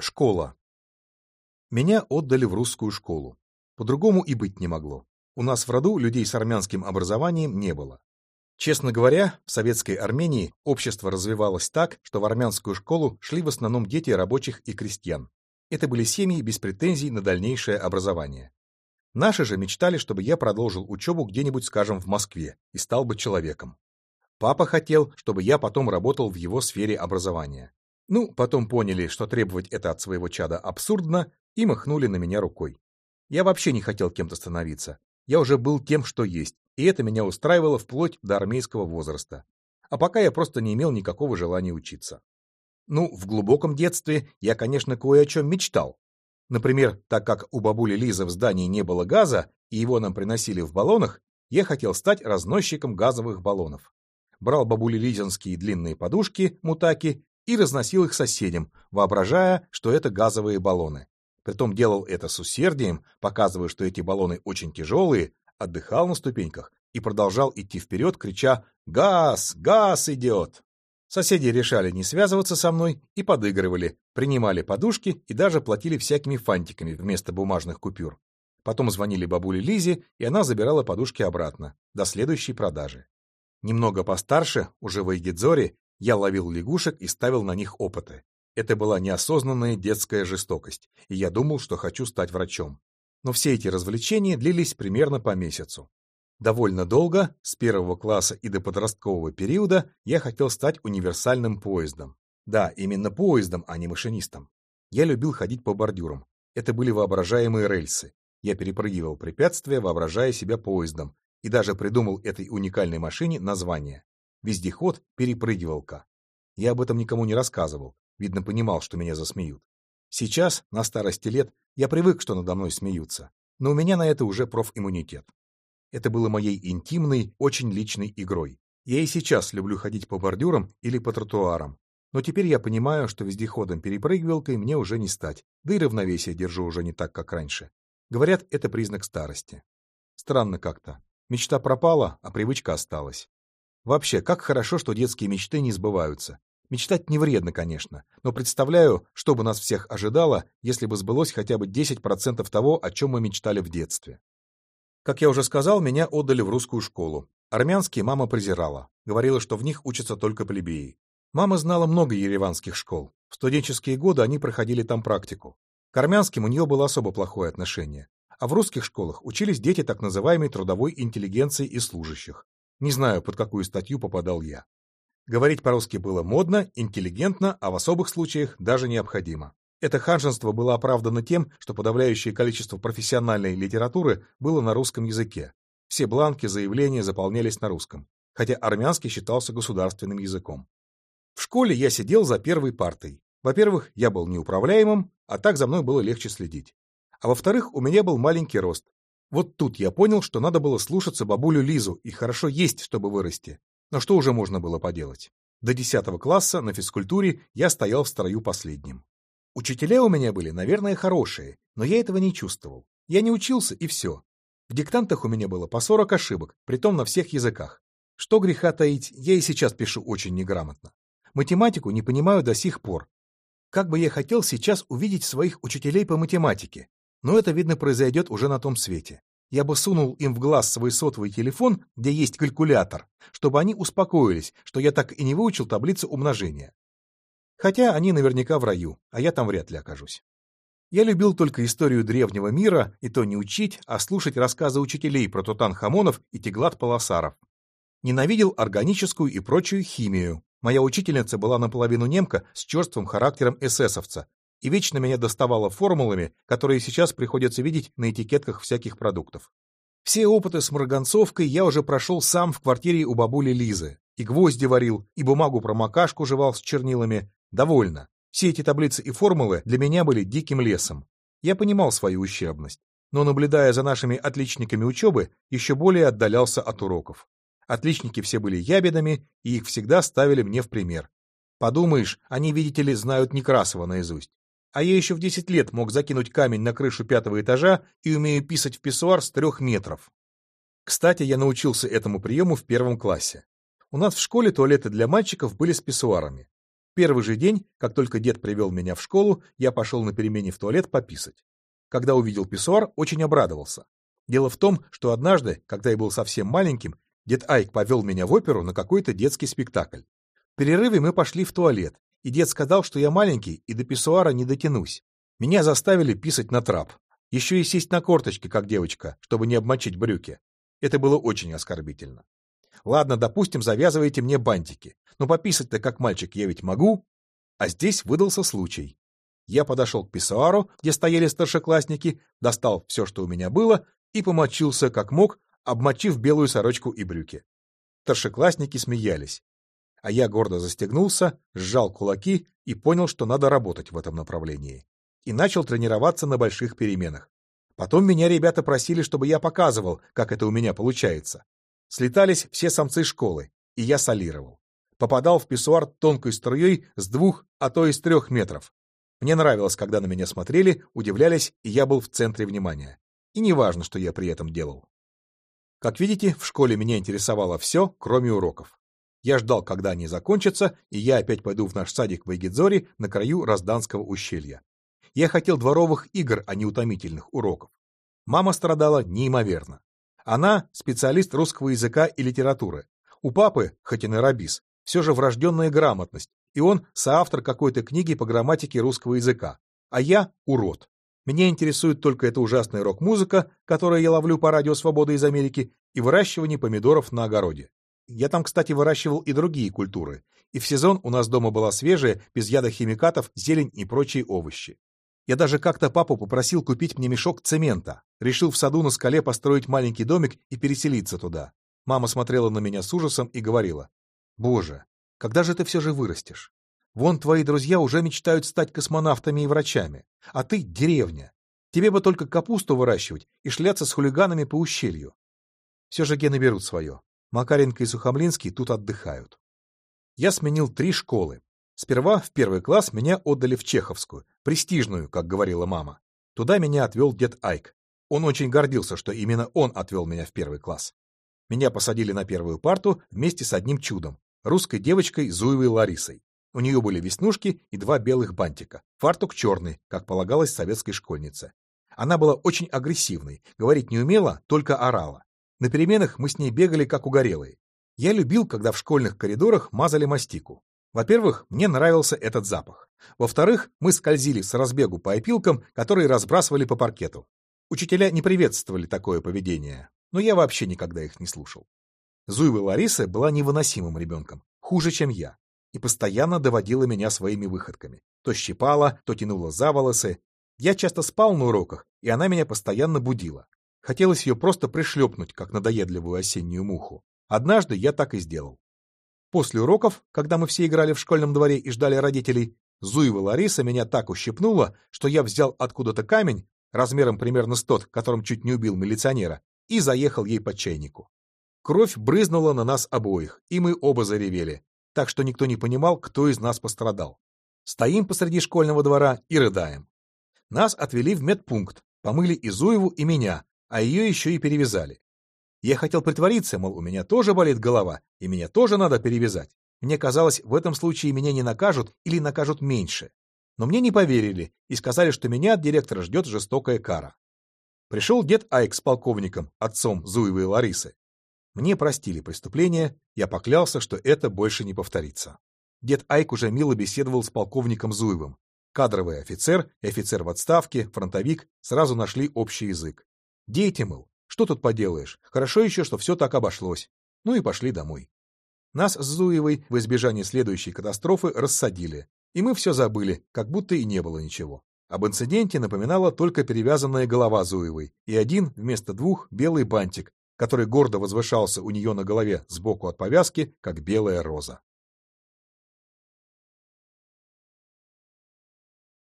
Школа. Меня отдали в русскую школу. По-другому и быть не могло. У нас в роду людей с армянским образованием не было. Честно говоря, в советской Армении общество развивалось так, что в армянскую школу шли в основном дети рабочих и крестьян. Это были семьи без претензий на дальнейшее образование. Наши же мечтали, чтобы я продолжил учебу где-нибудь, скажем, в Москве и стал бы человеком. Папа хотел, чтобы я потом работал в его сфере образования. Ну, потом поняли, что требовать это от своего чада абсурдно, и махнули на меня рукой. Я вообще не хотел кем-то становиться. Я уже был тем, что есть, и это меня устраивало вплоть до армейского возраста. А пока я просто не имел никакого желания учиться. Ну, в глубоком детстве я, конечно, кое о чем мечтал. Например, так как у бабули Лизы в здании не было газа, и его нам приносили в баллонах, я хотел стать разносчиком газовых баллонов. Брал бабули Лизинские длинные подушки, мутаки, и разносил их соседям, воображая, что это газовые баллоны. Притом делал это с усердием, показывая, что эти баллоны очень тяжелые, отдыхал на ступеньках и продолжал идти вперед, крича «Газ! Газ идет!». Соседи решали не связываться со мной и подыгрывали, принимали подушки и даже платили всякими фантиками вместо бумажных купюр. Потом звонили бабуле Лизе, и она забирала подушки обратно, до следующей продажи. Немного постарше, уже в Айгидзоре, я ловил лягушек и ставил на них опыты. Это была неосознанная детская жестокость, и я думал, что хочу стать врачом. Но все эти развлечения длились примерно по месяцу. Довольно долго, с первого класса и до подросткового периода, я хотел стать универсальным поездом. Да, именно поездом, а не машинистом. Я любил ходить по бордюрам. Это были воображаемые рельсы. Я перепрыгивал препятствия, воображая себя поездом, и даже придумал этой уникальной машине название. Вездеход, перепрыгивалка. Я об этом никому не рассказывал, видно, понимал, что меня засмеют. Сейчас, на старости лет, я привык, что надо мной смеются, но у меня на это уже профиммунитет. Это было моей интимной, очень личной игрой. Я и сейчас люблю ходить по бордюрам или по тротуарам, но теперь я понимаю, что вездеходом-перепрыгивалкой мне уже не стать, да и равновесие держу уже не так, как раньше. Говорят, это признак старости. Странно как-то. Мечта пропала, а привычка осталась. Вообще, как хорошо, что детские мечты не сбываются. Мечтать не вредно, конечно, но представляю, что бы нас всех ожидало, если бы сбылось хотя бы 10% того, о чем мы мечтали в детстве. Как я уже сказал, меня отдали в русскую школу. Армянские мама презирала, говорила, что в них учатся только плебеи. Мама знала много ереванских школ. В студенческие годы они проходили там практику. К армянским у нее было особо плохое отношение. А в русских школах учились дети так называемой трудовой интеллигенции и служащих. Не знаю, под какую статью попадал я. Говорить по-русски было модно, интеллигентно, а в особых случаях даже необходимо. Это ханжество было оправдано тем, что подавляющее количество профессиональной литературы было на русском языке. Все бланки, заявления заполнялись на русском, хотя армянский считался государственным языком. В школе я сидел за первой партой. Во-первых, я был неуправляемым, а так за мной было легче следить. А во-вторых, у меня был маленький рост, вот тут я понял, что надо было слушаться бабулю Лизу и хорошо есть, чтобы вырасти. Но что уже можно было поделать? До 10 класса на физкультуре я стоял в строю последним. Учителя у меня были, наверное, хорошие, но я этого не чувствовал. Я не учился, и все. В диктантах у меня было по 40 ошибок, притом на всех языках. Что греха таить, я и сейчас пишу очень неграмотно. Математику не понимаю до сих пор. Как бы я хотел сейчас увидеть своих учителей по математике, но это, видно, произойдет уже на том свете. Я бы сунул им в глаз свой сотовый телефон, где есть калькулятор, чтобы они успокоились, что я так и не выучил таблицу умножения. Хотя они наверняка в раю, а я там вряд ли окажусь. Я любил только историю древнего мира, и то не учить, а слушать рассказы учителей про Тутанхамонов и Теглат-Паласаров. Ненавидел органическую и прочую химию. Моя учительница была наполовину немка с черствым характером эсэсовца, и вечно меня доставало формулами, которые сейчас приходится видеть на этикетках всяких продуктов. Все опыты с марганцовкой я уже прошел сам в квартире у бабули Лизы. И гвозди варил, и бумагу про макашку жевал с чернилами. Довольно. Все эти таблицы и формулы для меня были диким лесом. Я понимал свою ущербность, но, наблюдая за нашими отличниками учебы, еще более отдалялся от уроков. Отличники все были ябедами, и их всегда ставили мне в пример. Подумаешь, они, видите ли, знают Некрасова наизусть. А я еще в 10 лет мог закинуть камень на крышу пятого этажа и умею писать в писсуар с трех метров. Кстати, я научился этому приему в первом классе. У нас в школе туалеты для мальчиков были с писсуарами. Первый же день, как только дед привел меня в школу, я пошел на перемене в туалет пописать. Когда увидел писсуар, очень обрадовался. Дело в том, что однажды, когда я был совсем маленьким, дед Айк повел меня в оперу на какой-то детский спектакль. В перерыве мы пошли в туалет, и дед сказал, что я маленький и до писсуара не дотянусь. Меня заставили писать на трап. Еще и сесть на корточки, как девочка, чтобы не обмочить брюки. Это было очень оскорбительно. Ладно, допустим, завязывайте мне бантики. Но пописать-то как мальчик я ведь могу. А здесь выдался случай. Я подошел к писсуару, где стояли старшеклассники, достал все, что у меня было, и помочился как мог, обмочив белую сорочку и брюки. Старшеклассники смеялись. А я гордо застегнулся, сжал кулаки и понял, что надо работать в этом направлении. И начал тренироваться на больших переменах. Потом меня ребята просили, чтобы я показывал, как это у меня получается. Слетались все самцы школы, и я солировал. Попадал в писсуар тонкой струей с двух, а то и с трех метров. Мне нравилось, когда на меня смотрели, удивлялись, и я был в центре внимания. И не важно, что я при этом делал. Как видите, в школе меня интересовало все, кроме уроков. Я ждал, когда они закончатся, и я опять пойду в наш садик в Айгидзоре на краю Разданского ущелья. Я хотел дворовых игр, а не утомительных уроков. Мама страдала неимоверно. Она специалист русского языка и литературы. У папы, хоть и нарабис, все же врожденная грамотность, и он соавтор какой-то книги по грамматике русского языка. А я урод. Меня интересует только эта ужасная рок-музыка, которую я ловлю по радио «Свобода» из Америки, и выращивание помидоров на огороде. Я там, кстати, выращивал и другие культуры. И в сезон у нас дома была свежая, без яда химикатов, зелень и прочие овощи. Я даже как-то папу попросил купить мне мешок цемента. Решил в саду на скале построить маленький домик и переселиться туда. Мама смотрела на меня с ужасом и говорила. «Боже, когда же ты все же вырастешь? Вон твои друзья уже мечтают стать космонавтами и врачами. А ты — деревня. Тебе бы только капусту выращивать и шляться с хулиганами по ущелью. Все же гены берут свое. Макаренко и Сухомлинский тут отдыхают. Я сменил три школы. Сперва в первый класс меня отдали в Чеховскую, престижную, как говорила мама. Туда меня отвел дед Айк. Он очень гордился, что именно он отвел меня в первый класс. Меня посадили на первую парту вместе с одним чудом, русской девочкой Зуевой Ларисой. У нее были веснушки и два белых бантика, фартук черный, как полагалось советской школьнице. Она была очень агрессивной, говорить не умела, только орала. На переменах мы с ней бегали, как угорелые. Я любил, когда в школьных коридорах мазали мастику. Во-первых, мне нравился этот запах. Во-вторых, мы скользили с разбегу по опилкам, которые разбрасывали по паркету. Учителя не приветствовали такое поведение, но я вообще никогда их не слушал. Зуева Лариса была невыносимым ребенком, хуже, чем я, и постоянно доводила меня своими выходками. То щипала, то тянула за волосы. Я часто спал на уроках, и она меня постоянно будила. Хотелось ее просто пришлепнуть, как надоедливую осеннюю муху. Однажды я так и сделал. После уроков, когда мы все играли в школьном дворе и ждали родителей, Зуева Лариса меня так ущипнула, что я взял откуда-то камень, размером примерно с тот, которым чуть не убил милиционера, и заехал ей по чайнику. Кровь брызнула на нас обоих, и мы оба заревели, так что никто не понимал, кто из нас пострадал. Стоим посреди школьного двора и рыдаем. Нас отвели в медпункт, помыли и Зуеву, и меня, а ее еще и перевязали. Я хотел притвориться, мол, у меня тоже болит голова, и меня тоже надо перевязать. Мне казалось, в этом случае меня не накажут или накажут меньше. Но мне не поверили и сказали, что меня от директора ждет жестокая кара. Пришел дед Айк с полковником, отцом Зуевой Ларисы. Мне простили преступление, я поклялся, что это больше не повторится. Дед Айк уже мило беседовал с полковником Зуевым. Кадровый офицер и офицер в отставке, фронтовик, сразу нашли общий язык. Дети, мыл, что тут поделаешь? Хорошо еще, что все так обошлось. Ну и пошли домой. Нас с Зуевой в избежание следующей катастрофы рассадили, и мы все забыли, как будто и не было ничего. Об инциденте напоминала только перевязанная голова Зуевой и один вместо двух белый бантик, который гордо возвышался у нее на голове сбоку от повязки, как белая роза.